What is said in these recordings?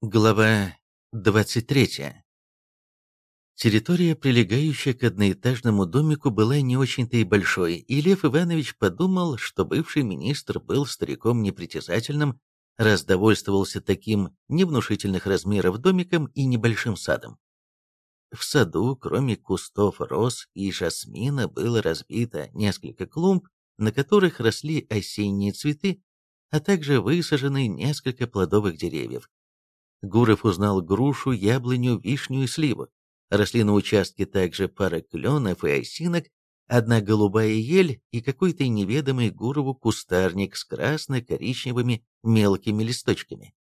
Глава 23. Территория, прилегающая к одноэтажному домику, была не очень-то и большой, и Лев Иванович подумал, что бывший министр был стариком непритязательным, раз довольствовался таким невнушительных размеров домиком и небольшим садом. В саду, кроме кустов роз и жасмина, было разбито несколько клумб, на которых росли осенние цветы, а также высажены несколько плодовых деревьев. Гуров узнал грушу, яблоню, вишню и сливу. Росли на участке также пара кленов и осинок, одна голубая ель и какой-то неведомый Гурову кустарник с красно-коричневыми мелкими листочками.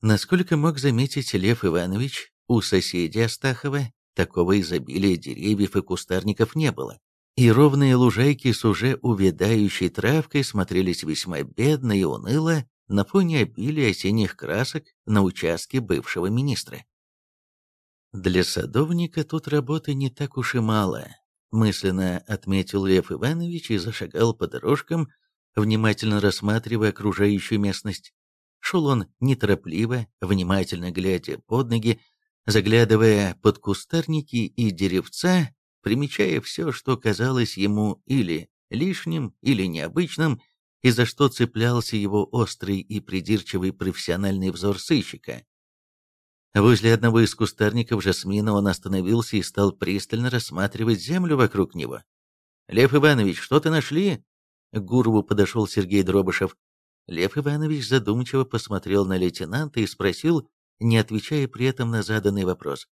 Насколько мог заметить Лев Иванович, у соседей Астахова такого изобилия деревьев и кустарников не было, и ровные лужайки с уже увядающей травкой смотрелись весьма бедно и уныло на фоне обилия осенних красок на участке бывшего министра. Для садовника тут работы не так уж и мало, мысленно отметил Лев Иванович и зашагал по дорожкам, внимательно рассматривая окружающую местность. Шел он неторопливо, внимательно глядя под ноги, заглядывая под кустарники и деревца, примечая все, что казалось ему или лишним, или необычным, и за что цеплялся его острый и придирчивый профессиональный взор сыщика. Возле одного из кустарников жасмина он остановился и стал пристально рассматривать землю вокруг него. «Лев Иванович, что-то нашли?» К Гурову подошел Сергей Дробышев. Лев Иванович задумчиво посмотрел на лейтенанта и спросил, не отвечая при этом на заданный вопрос.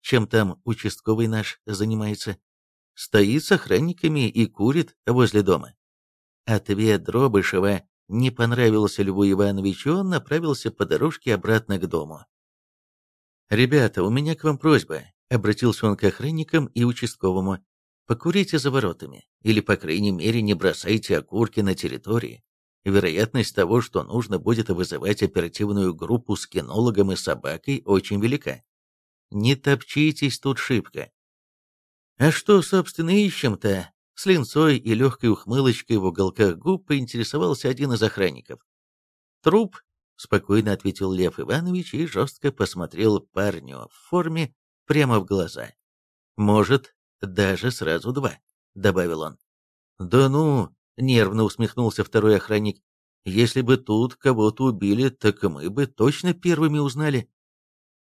«Чем там участковый наш занимается?» «Стоит с охранниками и курит возле дома». Ответ Дробышева не понравился Льву Ивановичу, он направился по дорожке обратно к дому. «Ребята, у меня к вам просьба», — обратился он к охранникам и участковому. «Покурите за воротами, или, по крайней мере, не бросайте окурки на территории. Вероятность того, что нужно будет вызывать оперативную группу с кинологом и собакой, очень велика. Не топчитесь тут шибко». «А что, собственно, ищем-то?» С линцой и легкой ухмылочкой в уголках губ поинтересовался один из охранников. «Труп», — спокойно ответил Лев Иванович и жестко посмотрел парню в форме прямо в глаза. «Может, даже сразу два», — добавил он. «Да ну», — нервно усмехнулся второй охранник, «если бы тут кого-то убили, так мы бы точно первыми узнали».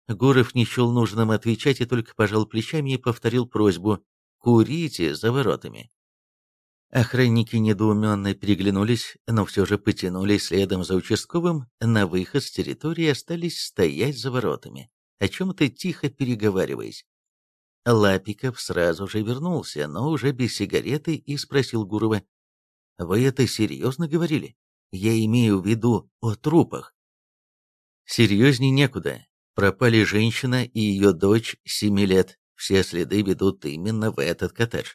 Гуров не счел нужным отвечать и только пожал плечами и повторил просьбу «Курите за воротами». Охранники недоуменно переглянулись, но все же потянулись следом за участковым, на выход с территории остались стоять за воротами, о чем-то тихо переговариваясь. Лапиков сразу же вернулся, но уже без сигареты, и спросил Гурова, «Вы это серьезно говорили? Я имею в виду о трупах». «Серьезней некуда. Пропали женщина и ее дочь семи лет. Все следы ведут именно в этот коттедж.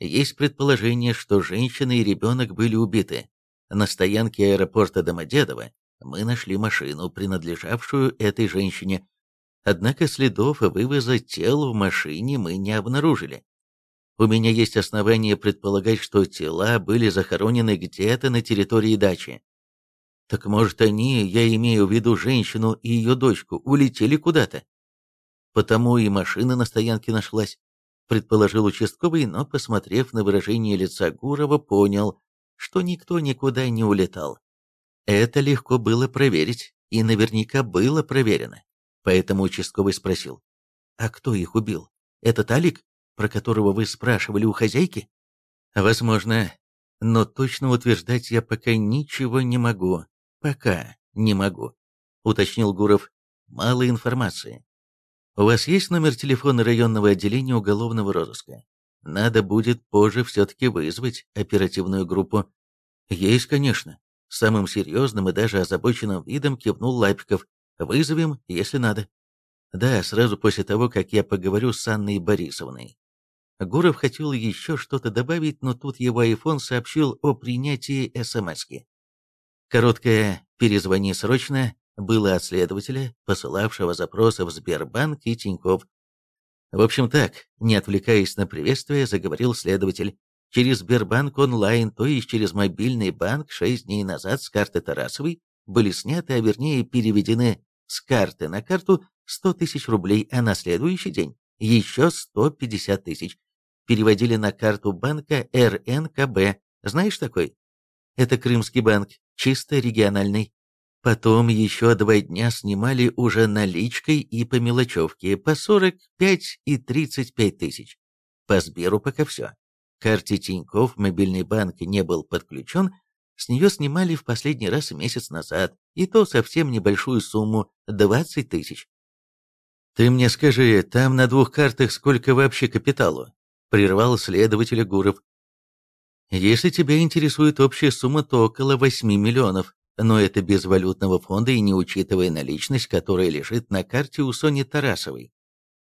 Есть предположение, что женщина и ребенок были убиты. На стоянке аэропорта Домодедово мы нашли машину, принадлежавшую этой женщине. Однако следов вывоза тел в машине мы не обнаружили. У меня есть основания предполагать, что тела были захоронены где-то на территории дачи. Так может они, я имею в виду женщину и ее дочку, улетели куда-то? Потому и машина на стоянке нашлась предположил участковый, но, посмотрев на выражение лица Гурова, понял, что никто никуда не улетал. Это легко было проверить, и наверняка было проверено. Поэтому участковый спросил, «А кто их убил? Этот Алик, про которого вы спрашивали у хозяйки?» «Возможно, но точно утверждать я пока ничего не могу. Пока не могу», — уточнил Гуров. «Мало информации. У вас есть номер телефона районного отделения уголовного розыска? Надо будет позже все-таки вызвать оперативную группу. Есть, конечно. Самым серьезным и даже озабоченным видом кивнул Лапиков. Вызовем, если надо. Да, сразу после того, как я поговорю с Анной Борисовной. Гуров хотел еще что-то добавить, но тут его айфон сообщил о принятии СМСки. Короткое «перезвони срочно» было от следователя, посылавшего запросы в Сбербанк и Тинькофф. В общем так, не отвлекаясь на приветствие, заговорил следователь. Через Сбербанк онлайн, то есть через мобильный банк, шесть дней назад с карты Тарасовой были сняты, а вернее переведены с карты на карту 100 тысяч рублей, а на следующий день еще 150 тысяч. Переводили на карту банка РНКБ. Знаешь такой? Это Крымский банк, чисто региональный. Потом еще два дня снимали уже наличкой и по мелочевке по 45 и 35 тысяч. По Сберу пока все. Карте Тинькофф мобильный банк не был подключен, с нее снимали в последний раз месяц назад, и то совсем небольшую сумму – 20 тысяч. «Ты мне скажи, там на двух картах сколько вообще капиталу?» – прервал следователя Гуров. «Если тебя интересует общая сумма, то около 8 миллионов, но это без валютного фонда и не учитывая наличность, которая лежит на карте у Сони Тарасовой.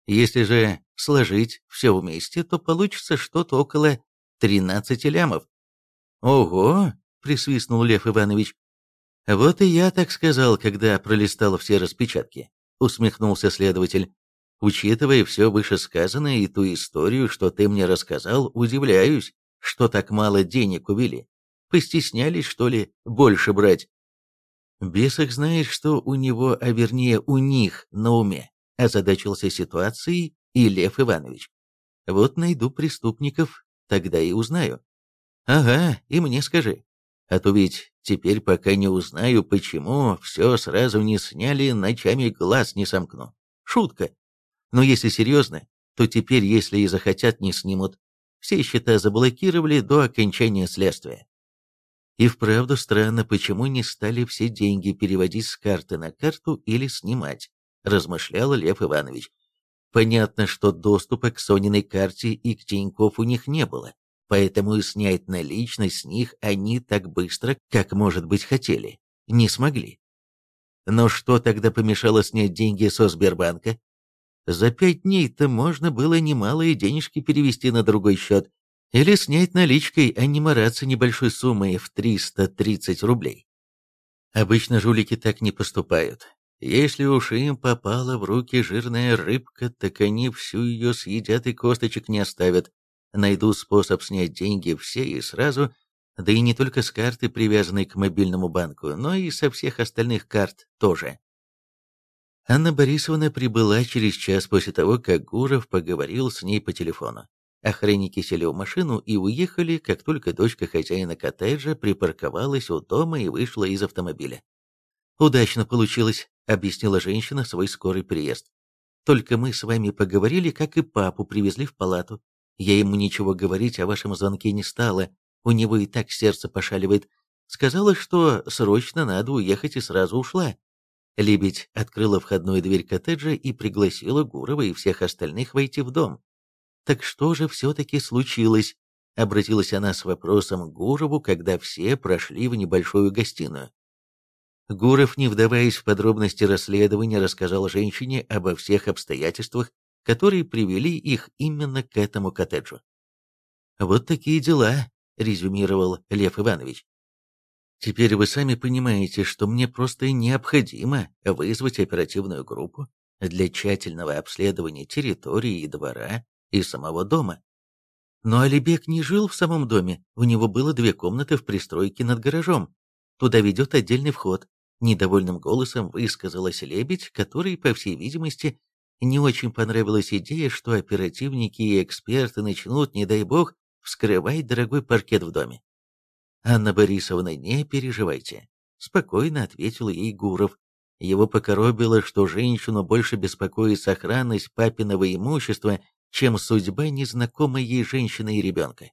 Если же сложить все вместе, то получится что-то около 13 лямов. Ого, — присвистнул Лев Иванович. «Вот и я так сказал, когда пролистал все распечатки», — усмехнулся следователь. «Учитывая все вышесказанное и ту историю, что ты мне рассказал, удивляюсь, что так мало денег увели. Постеснялись, что ли, больше брать?» Бесах знаешь, что у него, а вернее у них на уме, озадачился ситуацией и Лев Иванович. Вот найду преступников, тогда и узнаю. Ага, и мне скажи, а то ведь теперь пока не узнаю, почему, все сразу не сняли, ночами глаз не сомкну. Шутка. Но если серьезно, то теперь, если и захотят, не снимут. Все счета заблокировали до окончания следствия. И вправду странно, почему не стали все деньги переводить с карты на карту или снимать, размышлял Лев Иванович. Понятно, что доступа к Сониной карте и к Тинькофф у них не было поэтому и снять наличность с них они так быстро, как, может быть, хотели, не смогли. Но что тогда помешало снять деньги со Сбербанка? За пять дней-то можно было немалые денежки перевести на другой счет или снять наличкой, а не мараться небольшой суммой в 330 рублей. Обычно жулики так не поступают. Если уж им попала в руки жирная рыбка, так они всю ее съедят и косточек не оставят найду способ снять деньги все и сразу, да и не только с карты, привязанной к мобильному банку, но и со всех остальных карт тоже. Анна Борисовна прибыла через час после того, как Гуров поговорил с ней по телефону. Охранники сели в машину и уехали, как только дочка хозяина коттеджа припарковалась у дома и вышла из автомобиля. «Удачно получилось», — объяснила женщина свой скорый приезд. «Только мы с вами поговорили, как и папу привезли в палату. Я ему ничего говорить о вашем звонке не стала, у него и так сердце пошаливает. Сказала, что срочно надо уехать и сразу ушла. Лебедь открыла входную дверь коттеджа и пригласила Гурова и всех остальных войти в дом. «Так что же все-таки случилось?» — обратилась она с вопросом к Гурову, когда все прошли в небольшую гостиную. Гуров, не вдаваясь в подробности расследования, рассказал женщине обо всех обстоятельствах которые привели их именно к этому коттеджу. «Вот такие дела», — резюмировал Лев Иванович. «Теперь вы сами понимаете, что мне просто необходимо вызвать оперативную группу для тщательного обследования территории и двора и самого дома. Но Алибек не жил в самом доме, у него было две комнаты в пристройке над гаражом. Туда ведет отдельный вход. Недовольным голосом высказалась лебедь, который, по всей видимости, не очень понравилась идея, что оперативники и эксперты начнут, не дай бог, вскрывать дорогой паркет в доме. «Анна Борисовна, не переживайте», — спокойно ответил ей Гуров. Его покоробило, что женщину больше беспокоит сохранность папиного имущества, чем судьба незнакомой ей женщины и ребенка.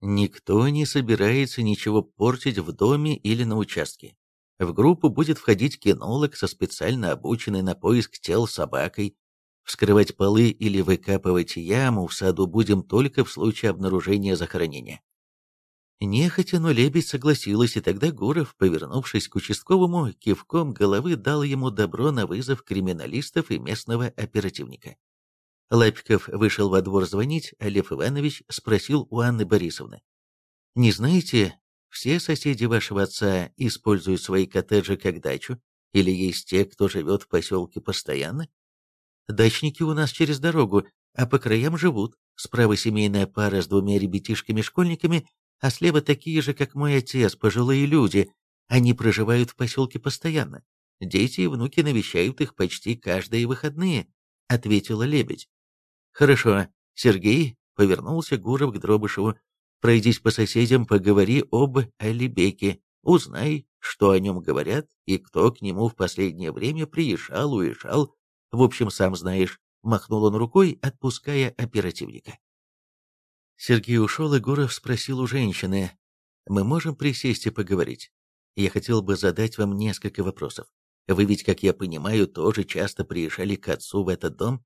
Никто не собирается ничего портить в доме или на участке. В группу будет входить кинолог со специально обученной на поиск тел собакой. Вскрывать полы или выкапывать яму в саду будем только в случае обнаружения захоронения. Нехотя, но лебедь согласилась, и тогда Гуров, повернувшись к участковому, кивком головы дал ему добро на вызов криминалистов и местного оперативника. Лапиков вышел во двор звонить, а Лев Иванович спросил у Анны Борисовны. «Не знаете, все соседи вашего отца используют свои коттеджи как дачу? Или есть те, кто живет в поселке постоянно? Дачники у нас через дорогу, а по краям живут. Справа семейная пара с двумя ребятишками-школьниками, а слева такие же, как мой отец, пожилые люди. Они проживают в поселке постоянно. Дети и внуки навещают их почти каждые выходные», — ответила лебедь. «Хорошо, Сергей», — повернулся Гуров к Дробышеву, «пройдись по соседям, поговори об Алибеке, узнай, что о нем говорят и кто к нему в последнее время приезжал, уезжал. В общем, сам знаешь», — махнул он рукой, отпуская оперативника. Сергей ушел, и Гуров спросил у женщины, «Мы можем присесть и поговорить? Я хотел бы задать вам несколько вопросов. Вы ведь, как я понимаю, тоже часто приезжали к отцу в этот дом?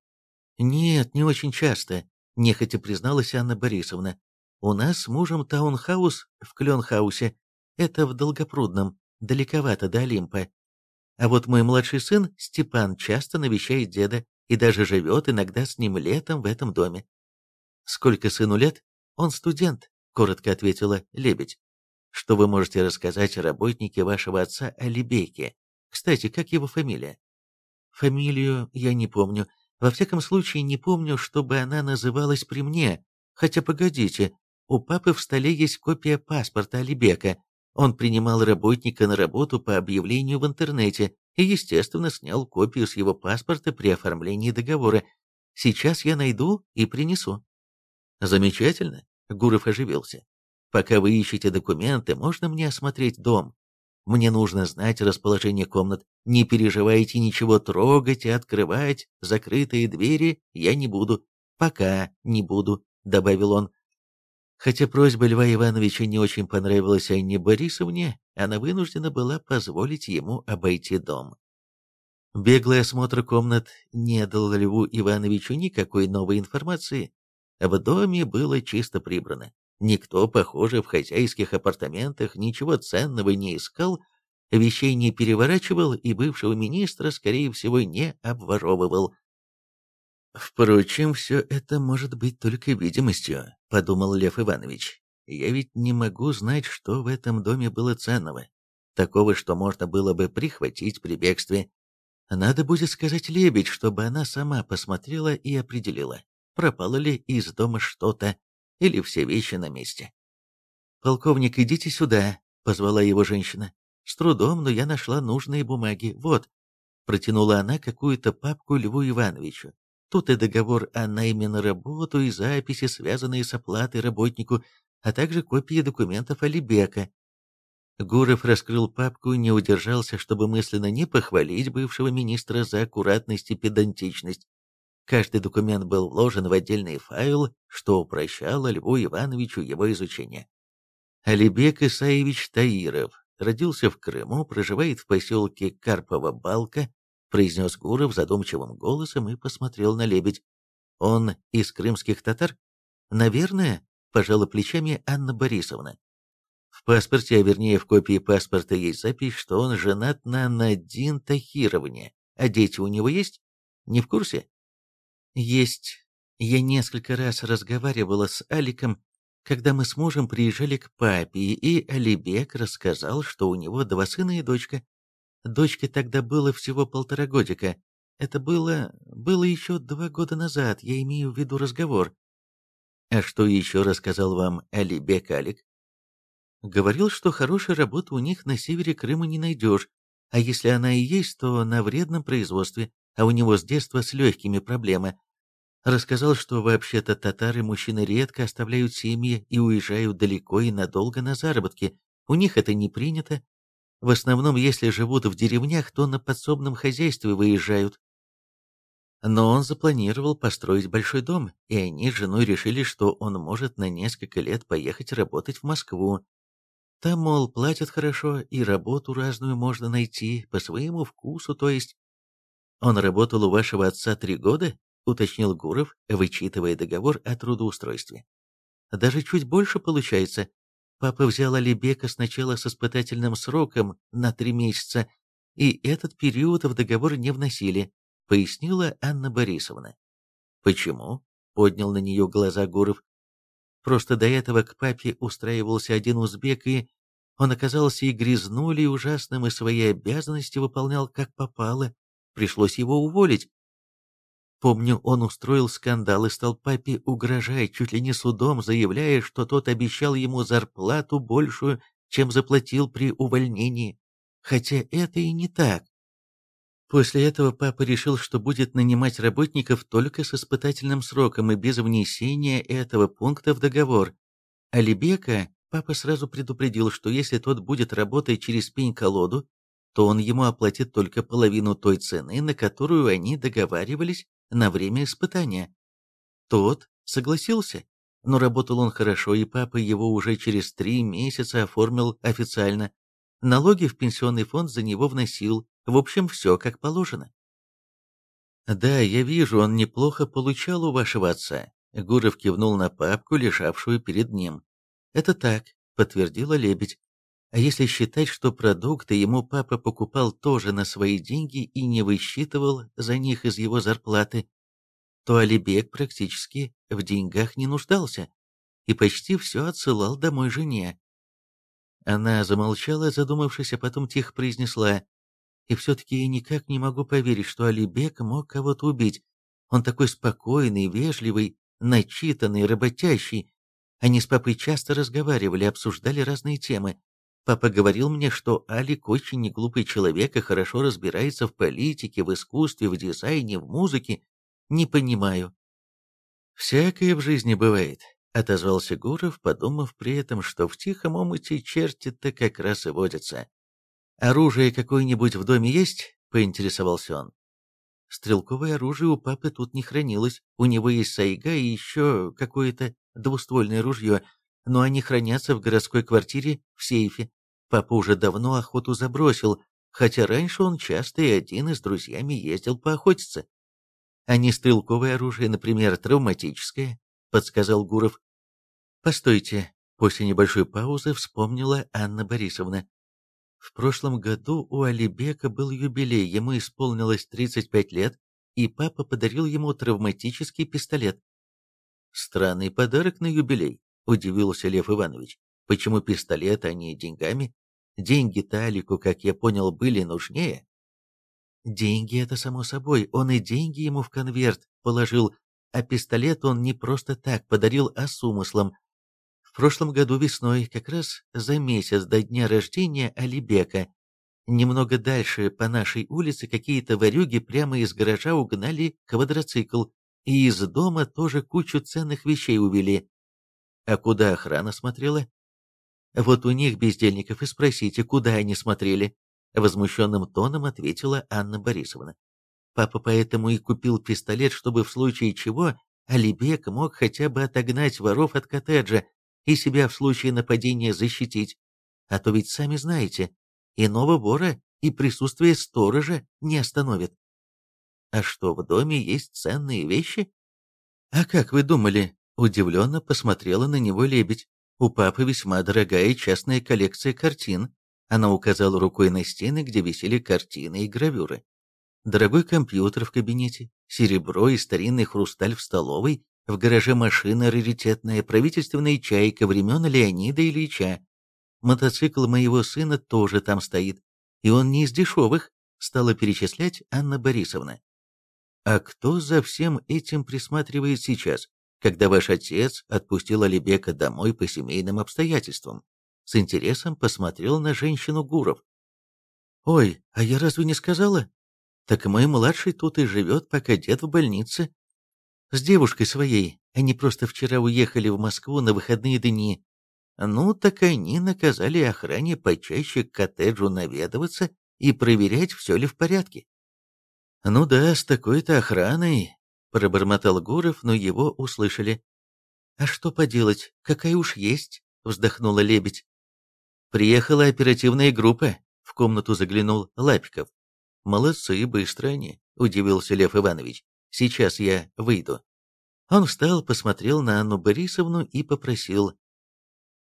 Нет, не очень часто, нехотя призналась Анна Борисовна. У нас с мужем таунхаус в Кленхаусе. Это в Долгопрудном, далековато до Олимпа. А вот мой младший сын, Степан, часто навещает деда и даже живет иногда с ним летом в этом доме. «Сколько сыну лет?» «Он студент», — коротко ответила Лебедь. «Что вы можете рассказать о работнике вашего отца Алибейке? Кстати, как его фамилия? Фамилию я не помню. Во всяком случае, не помню, чтобы она называлась при мне. Хотя, погодите, у папы в столе есть копия паспорта Алибека. Он принимал работника на работу по объявлению в интернете и, естественно, снял копию с его паспорта при оформлении договора. Сейчас я найду и принесу. Замечательно, Гуров оживился. Пока вы ищете документы, можно мне осмотреть дом? Мне нужно знать расположение комнат. Не переживайте ничего трогать и открывать закрытые двери я не буду. Пока не буду», — добавил он. Хотя просьба Льва Ивановича не очень понравилась Анне Борисовне, она вынуждена была позволить ему обойти дом. Беглый осмотр комнат не дал Льву Ивановичу никакой новой информации. В доме было чисто прибрано. Никто, похоже, в хозяйских апартаментах ничего ценного не искал, вещей не переворачивал и бывшего министра, скорее всего, не обворовывал. «Впрочем, все это может быть только видимостью», — подумал Лев Иванович. «Я ведь не могу знать, что в этом доме было ценного, такого, что можно было бы прихватить при бегстве. Надо будет сказать Лебедь, чтобы она сама посмотрела и определила, пропало ли из дома что-то, или все вещи на месте. «Полковник, идите сюда», — позвала его женщина. «С трудом, но я нашла нужные бумаги. Вот». Протянула она какую-то папку Льву Ивановичу. Тут и договор о найме на работу, и записи, связанные с оплатой работнику, а также копии документов Алибека. Гуров раскрыл папку и не удержался, чтобы мысленно не похвалить бывшего министра за аккуратность и педантичность. Каждый документ был вложен в отдельный файл, что упрощало Льву Ивановичу его изучение. Алибек Исаевич Таиров родился в Крыму, проживает в поселке Карпова-Балка, произнес Гуров задумчивым голосом и посмотрел на лебедь. Он из крымских татар? Наверное, пожала плечами Анна Борисовна. В паспорте, а вернее в копии паспорта есть запись, что он женат на Надин Тахировне. А дети у него есть? Не в курсе? Есть. Я несколько раз разговаривала с Аликом, когда мы с мужем приезжали к папе, и Алибек рассказал, что у него два сына и дочка. Дочке тогда было всего полтора годика. Это было... было еще два года назад, я имею в виду разговор. А что еще рассказал вам Алибек Алик? Говорил, что хорошей работы у них на севере Крыма не найдешь, а если она и есть, то на вредном производстве, а у него с детства с легкими проблемы. Рассказал, что вообще-то татары мужчины редко оставляют семьи и уезжают далеко и надолго на заработки. У них это не принято. В основном, если живут в деревнях, то на подсобном хозяйстве выезжают. Но он запланировал построить большой дом, и они с женой решили, что он может на несколько лет поехать работать в Москву. Там, мол, платят хорошо, и работу разную можно найти, по своему вкусу, то есть. Он работал у вашего отца три года, уточнил Гуров, вычитывая договор о трудоустройстве. Даже чуть больше получается. Папа взял Алибека сначала с испытательным сроком на три месяца, и этот период в договор не вносили, пояснила Анна Борисовна. Почему? Поднял на нее глаза Гуров. Просто до этого к папе устраивался один узбек, и он оказался и грязнули, и ужасным, и свои обязанности выполнял как попало. Пришлось его уволить. Помню, он устроил скандал и стал папе угрожать чуть ли не судом, заявляя, что тот обещал ему зарплату большую, чем заплатил при увольнении. Хотя это и не так. После этого папа решил, что будет нанимать работников только с испытательным сроком и без внесения этого пункта в договор. Алибека папа сразу предупредил, что если тот будет работать через пень-колоду, то он ему оплатит только половину той цены, на которую они договаривались на время испытания. Тот согласился, но работал он хорошо, и папа его уже через три месяца оформил официально. Налоги в пенсионный фонд за него вносил, в общем, все как положено. «Да, я вижу, он неплохо получал у вашего отца», — Гуров кивнул на папку, лежавшую перед ним. «Это так», — подтвердила Лебедь. «А если считать, что продукты ему папа покупал тоже на свои деньги и не высчитывал за них из его зарплаты, то Алибек практически в деньгах не нуждался и почти все отсылал домой жене. Она замолчала, задумавшись, а потом тихо произнесла, и все-таки я никак не могу поверить, что Алибек мог кого-то убить. Он такой спокойный, вежливый, начитанный, работящий. Они с папой часто разговаривали, обсуждали разные темы. Папа говорил мне, что Алик очень неглупый человек и хорошо разбирается в политике, в искусстве, в дизайне, в музыке. Не понимаю. «Всякое в жизни бывает», — отозвался Гуров, подумав при этом, что в тихом омуте черти-то как раз и водятся. «Оружие какое-нибудь в доме есть?» — поинтересовался он. Стрелковое оружие у папы тут не хранилось. У него есть сайга и еще какое-то двуствольное ружье, но они хранятся в городской квартире в сейфе. Папа уже давно охоту забросил, хотя раньше он часто и один и с друзьями ездил поохотиться. А не стрелковое оружие, например, травматическое, подсказал Гуров. Постойте, после небольшой паузы вспомнила Анна Борисовна. В прошлом году у Алибека был юбилей, ему исполнилось 35 лет, и папа подарил ему травматический пистолет. «Странный подарок на юбилей», — удивился Лев Иванович. «Почему пистолет, а не деньгами? Деньги Талику, как я понял, были нужнее». «Деньги — это само собой, он и деньги ему в конверт положил, а пистолет он не просто так подарил, а с умыслом, прошлом году весной, как раз за месяц до дня рождения Алибека, немного дальше по нашей улице какие-то ворюги прямо из гаража угнали квадроцикл, и из дома тоже кучу ценных вещей увели. А куда охрана смотрела? Вот у них, бездельников, и спросите, куда они смотрели. Возмущенным тоном ответила Анна Борисовна. Папа поэтому и купил пистолет, чтобы в случае чего Алибек мог хотя бы отогнать воров от коттеджа, и себя в случае нападения защитить. А то ведь сами знаете, иного вора и присутствие сторожа не остановит. А что, в доме есть ценные вещи? А как вы думали? Удивленно посмотрела на него лебедь. У папы весьма дорогая частная коллекция картин. Она указала рукой на стены, где висели картины и гравюры. Дорогой компьютер в кабинете, серебро и старинный хрусталь в столовой в гараже машина раритетная, правительственная чайка времен Леонида Ильича. Мотоцикл моего сына тоже там стоит, и он не из дешевых, стала перечислять Анна Борисовна. А кто за всем этим присматривает сейчас, когда ваш отец отпустил Алибека домой по семейным обстоятельствам? С интересом посмотрел на женщину Гуров. «Ой, а я разве не сказала? Так мой младший тут и живет, пока дед в больнице, с девушкой своей. Они просто вчера уехали в Москву на выходные дни. Ну, так они наказали охране почаще к коттеджу наведываться и проверять, все ли в порядке. «Ну да, с такой-то охраной», — пробормотал Гуров, но его услышали. «А что поделать, какая уж есть», — вздохнула лебедь. «Приехала оперативная группа», — в комнату заглянул Лапиков. «Молодцы, быстро они», — удивился Лев Иванович. Сейчас я выйду». Он встал, посмотрел на Анну Борисовну и попросил.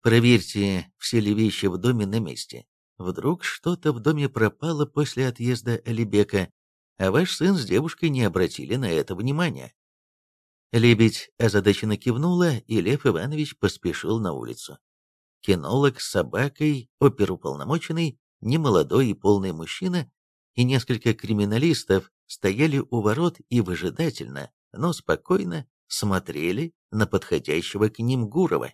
«Проверьте, все ли вещи в доме на месте. Вдруг что-то в доме пропало после отъезда Алибека, а ваш сын с девушкой не обратили на это внимания». Лебедь озадаченно кивнула, и Лев Иванович поспешил на улицу. Кинолог с собакой, оперуполномоченный, немолодой и полный мужчина и несколько криминалистов стояли у ворот и выжидательно, но спокойно смотрели на подходящего к ним Гурова.